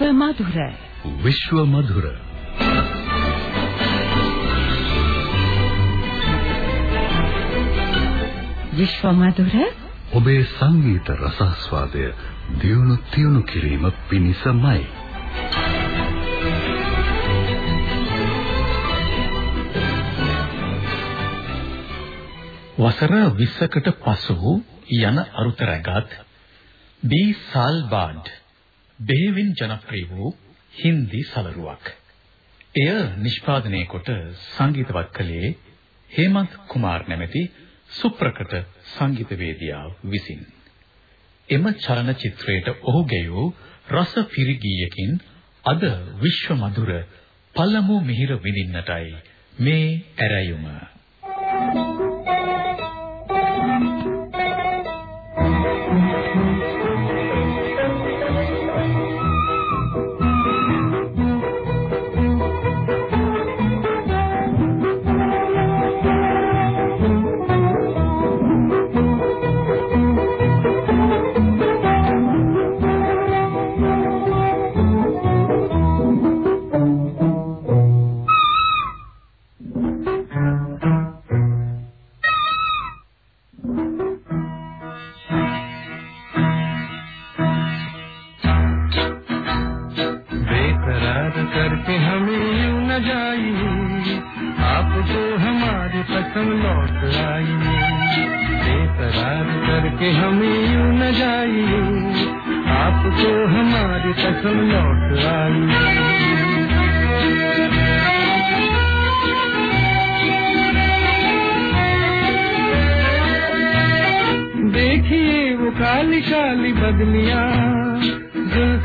විශ්ව මధుර විශ්ව මధుර විශ්ව මధుර ඔබේ සංගීත රසස්වාදය දියුණු තියුණු කිරීම පිණිසමයි වසර 20කට පසු යන අරුත රැගත් බී සල්බාඩ් බෙහෙවින් ජනප්‍රිය වූ හින්දි සලරුවක්. එය නිෂ්පාදනය කොට සංගීතවත් කළේ හේමන්ත් කුමාර් නැමැති සුප්‍රකට සංගීතවේදියා විසින්. එම චලනචිත්‍රයට ඔහු ගැයූ රස පිරිගීයකින් අද විශ්ව මధుර පළමු මිහිර විඳින්නටයි මේ ඇරයුම.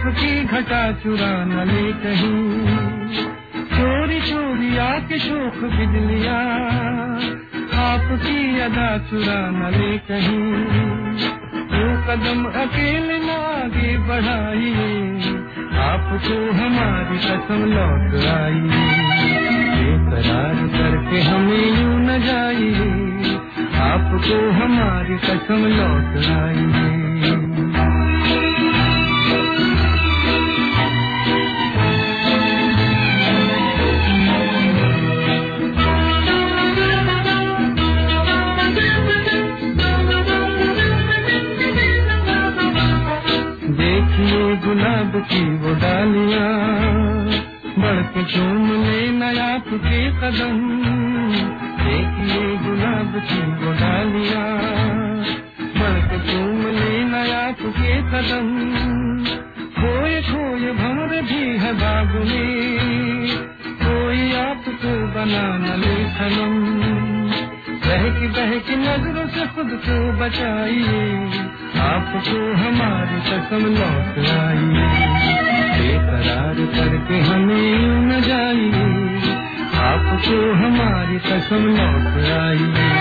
سکھ کی گھٹا چرانا لے کہیں چوری چوری آ کے شوق بجلیا آپ کی ادا چرانا لے کہیں جو قدم اکیلے نہ آگے بڑھائیے آپ کو ہماری قسم لوٹ آئیے قرار کر کے ہمیں یوں نہ جائیے آپ کو ہماری قسم لوٹ آئیے آپ کی وہ ڈالیاں بڑھ کے چوم لینا آپ کے قدم۔ دیکھیے گلاب کی وہ ڈالیاں بڑھ کے چوم لینا آپ کے قدم۔ کھوئے کھوئے بھور بھی ہے باغ میں، کوئی آپ کو بنانا لے قلم بہک بہک نظروں سے خود کو بچائیے۔ آپ کو ہماری قسم لوٹ آئیے۔ بے قرار کر کے ہمیں نہ جائیے۔ آپ کو ہماری قسم لوٹ آئیے۔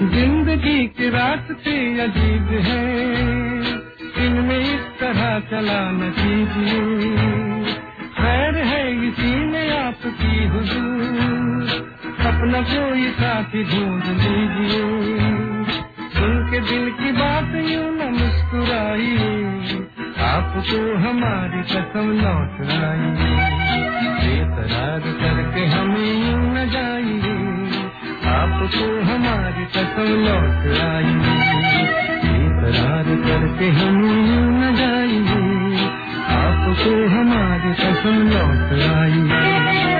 زندگی کے راستے عجیب ہے۔ چلا نہ کیجیے۔ خیر ہے اسی میں آپ کی حضور۔ اپنا کوئی ساتھی ڈھونڈ لیجیے۔ سن کے دل کی بات یوں نہ مسکرائیے۔ آپ کو ہماری قسم لوٹ آئیے کر کے ہمیں یوں نہ جائیے۔ آپ کو ہماری قسم لوٹ آئیے اقرار کر کے ہم نہ جائیے آپ کو ہماری قسم لوٹ آئی۔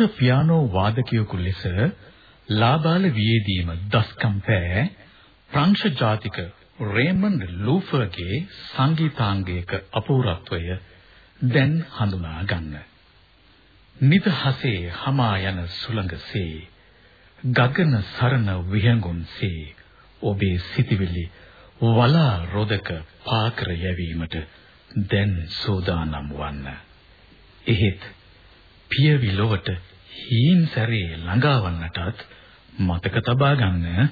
දක්ෂ පියානෝ වාදකයෙකු ලෙස ලාබාල වියේදීම දස්කම් පෑ ප්‍රංශ ජාතික රේමන්ඩ් ලූෆර්ගේ සංගීතාංගයක අපූර්වත්වය දැන් හඳුනා ගන්න. නිදහසේ hama යන සුළඟසේ ගගන සරණ විහඟුන්සේ ඔබේ සිටිවිලි වලා රොදක පාකර යැවීමට දැන් සෝදානම් වන්න. එහෙත් පියවි ලොවට හීන් සැරේ ළඟාවන්නටත් මතක තබා ගන්න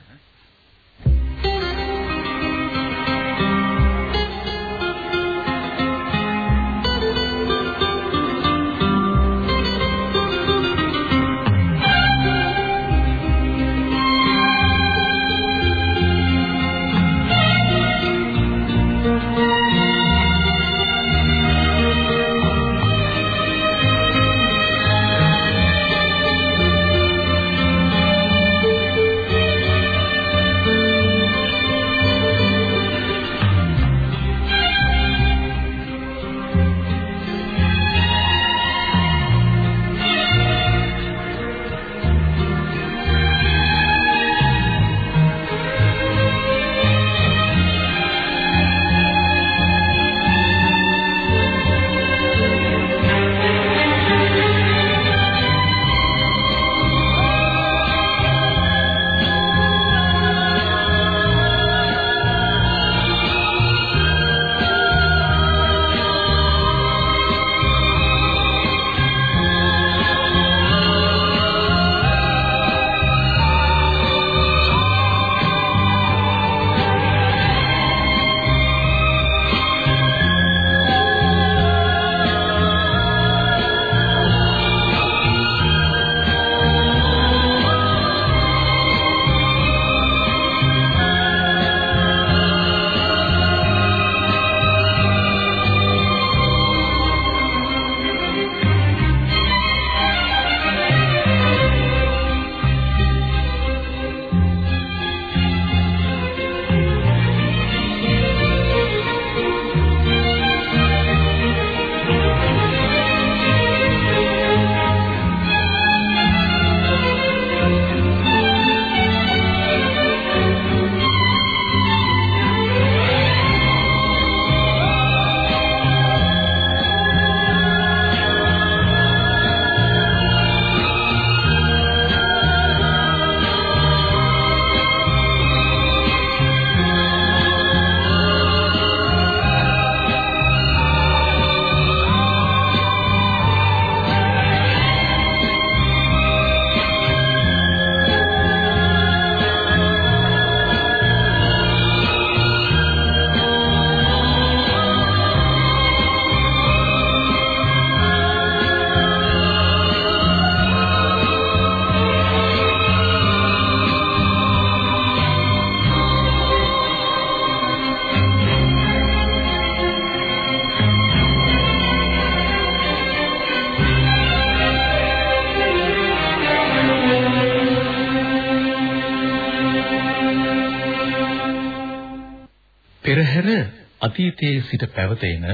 අතීතයේ සිට පැවතෙන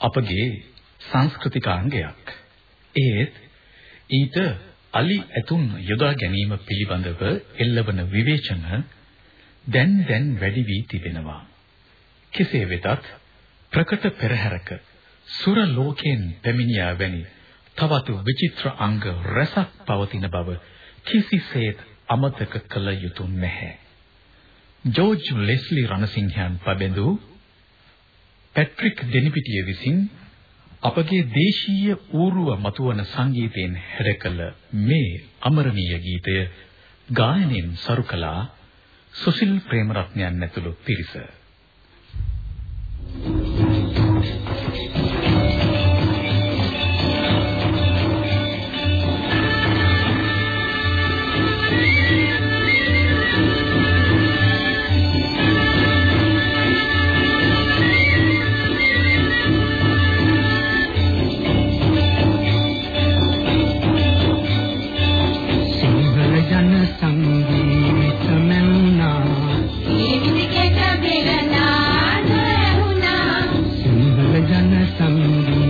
අපගේ සංස්කෘතිකාංගයක්. ඒත් ඊට අලි ඇතුන් යොදා ගැනීම පිළිබඳව එල්ලවන විවේචන දැන් දැන් වැඩි වී තිබෙනවා. කෙසේ වෙතත් ප්‍රකට පෙරහැරක සුර ලෝකයෙන් පැමිණියා වැනි තවත් විචිත්‍ර අංග රසක් පවතින බව කිසිසේත් අමතක කළ යුතු නැහැ. ජෝර්ජ් ලෙස්ලි රණසිංහයන් පබඳු පැට්‍රික් දෙනිපිටිය විසින් අපගේ දේශීය ඌරුව මතුවන සංගීතයෙන් හැඩකළ මේ අමරණීය ගීතය ගායනයෙන් සරු කළා සුසිල් ප්‍රේමරත්නයන් ඇතුළු පිරිස. some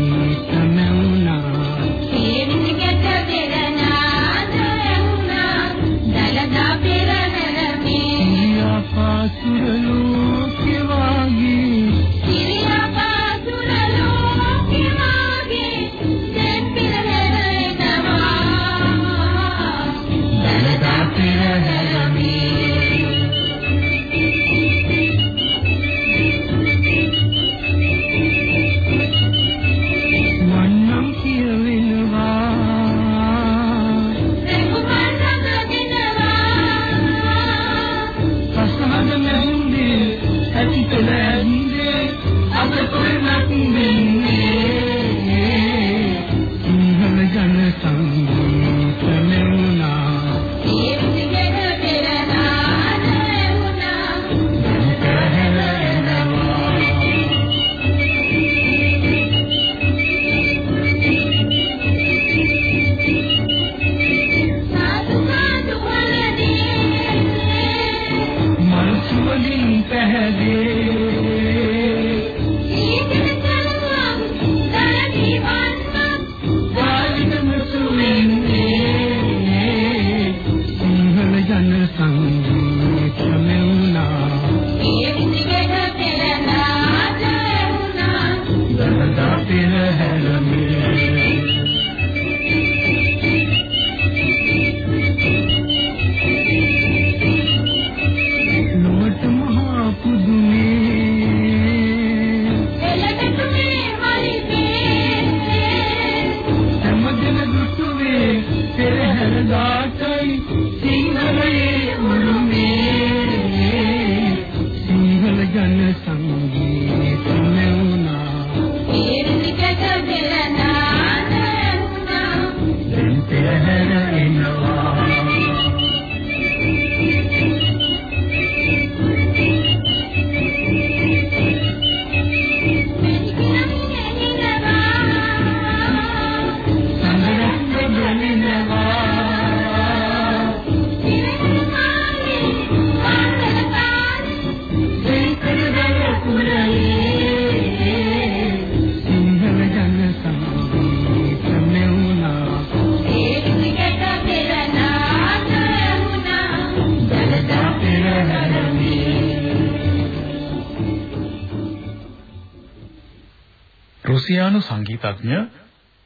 රුසියානු සංගීතඥ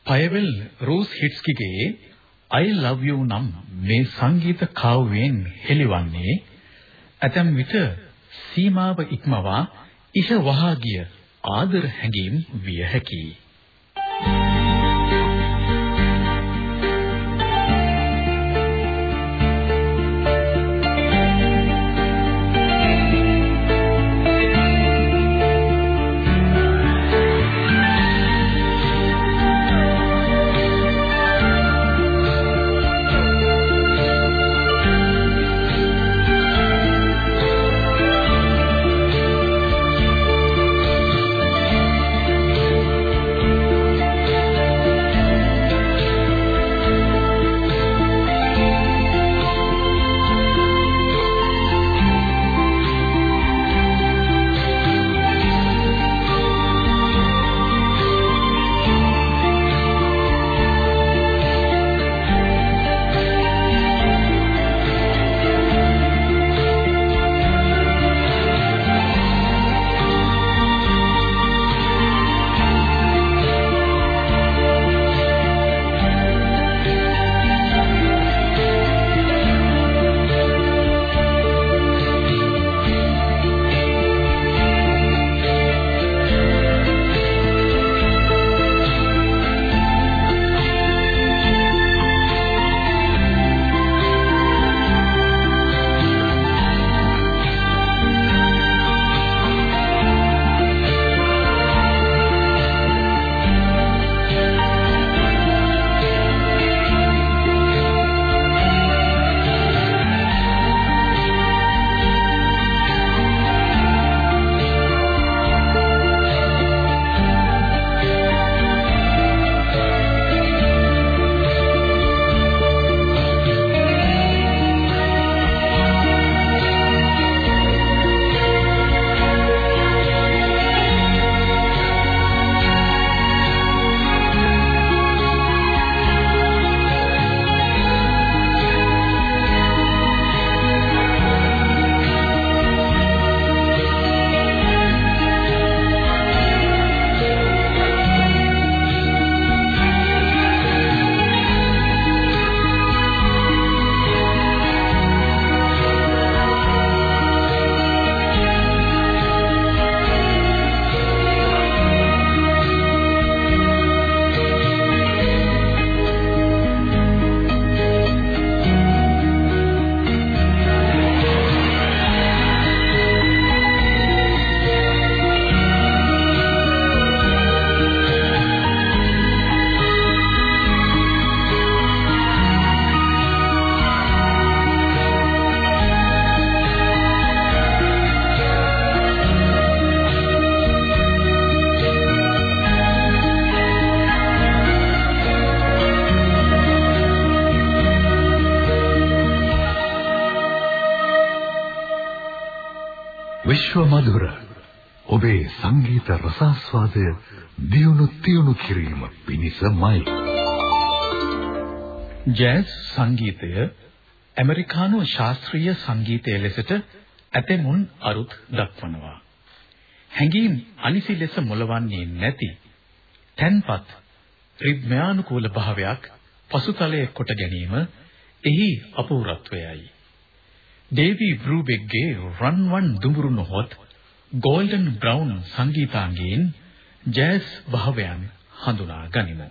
පයවෙල් රූස් හිට්ස්කිගේ I love you නම් මේ සංගීත කාව්‍යයෙන් හෙළිවන්නේ ඇතැම් විට සීමාව ඉක්මවා ඉහ වහා ගිය ආදර හැඟීම් විය හැකියි. විශ්ව මధుර ඔබේ සංගීත රසාස්වාදය දියුණු තියුණු කිරීම පිණිසමයි ජෑස් සංගීතය ඇමරිකානු ශාස්ත්‍රීය සංගීතය ලෙසට ඇතෙමුන් අරුත් දක්වනවා. හැඟීම් අනිසි ලෙස මොළවන්නේ නැති තන්පත් රිද්මයානුකූල භාවයක් පසුතලයේ කොට ගැනීම එහි අපූර්වත්වයයි. ඩේවි බෲබෙක්ගේ රන් වන් දුඹුරු නොහොත් ගෝල්ඩන් බ්‍රවුන් සංගීතාංගයෙන් ජෑස් භාවයන් හඳුනා ගනිමු.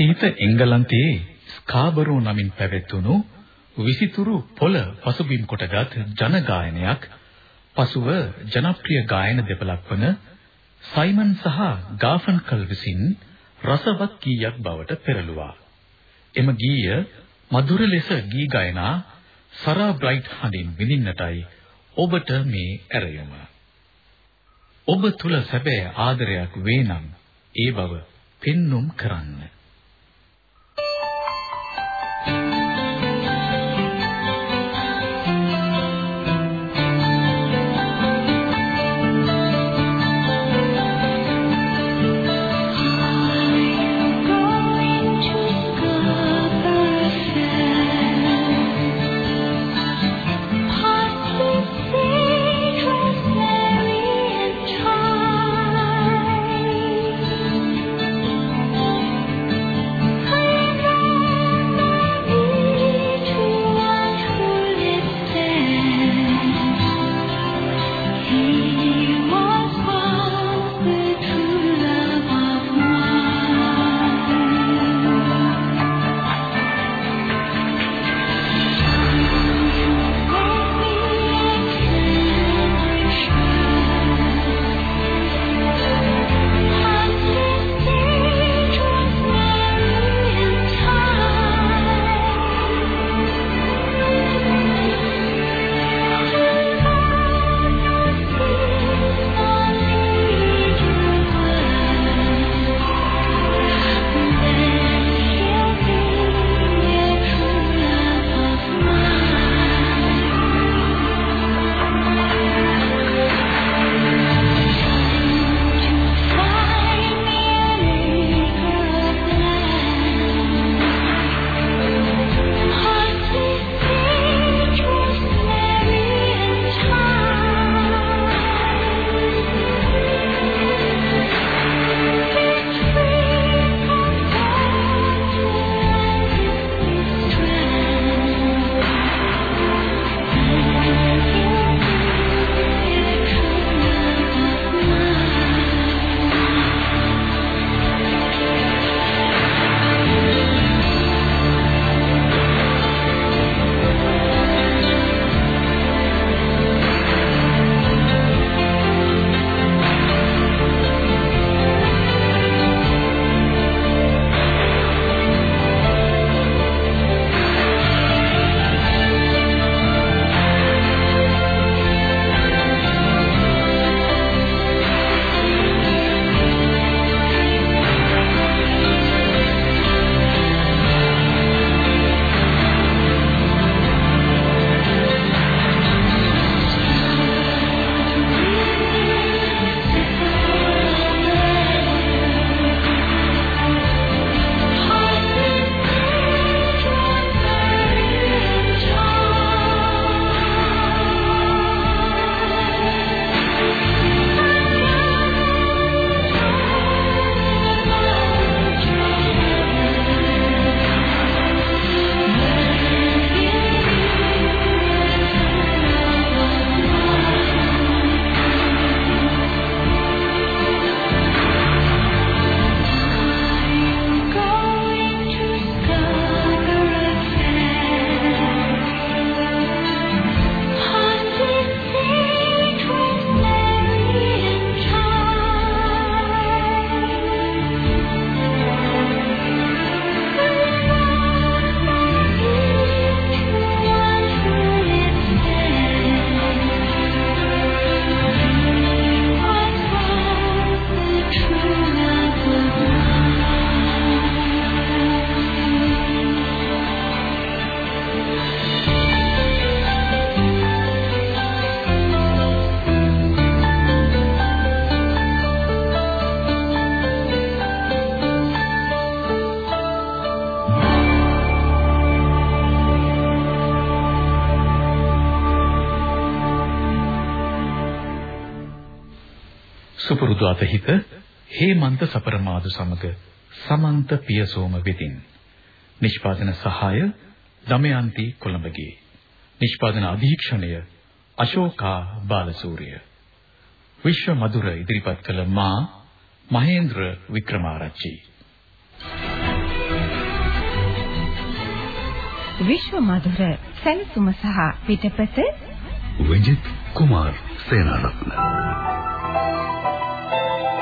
අතීත එංගලන්තයේ ස්කාබරෝ නමින් පැවැත්වුණු විසිතුරු පොළ පසුබිම් කොටගත් ජන ගායනයක් පසුව ජනප්‍රිය ගායන දෙපළක් වන සයිමන් සහ ගාෆන්කල් විසින් රසවත් ගීයක් බවට පෙරළුවා. එම ගීය මధుර ලෙස ගී ගායනා සරා බ්‍රයිට් හඬින් විඳින්නටයි ඔබට මේ ඇරයුම. ඔබ තුල සැබෑ ආදරයක් වේ නම් ඒ බව පෙන්눔 කරන්න. අතහිත හේමන්ත සපරමාදු සමග සමන්ත පියසෝම වෙතින් නිෂ්පාදන සහාය දමයන්ති කොළඹගේ. නිෂ්පාදන අධීක්ෂණය අශෝකා බාලසූරිය. විශ්ව මధుර ඉදිරිපත් කළ මා මහේන්ද්‍ර වික්‍රමාරච්චි. විශ්ව මధుර සැලසුම සහ පිටපත විජිත් කුමාර් සේනාරත්න Thank you.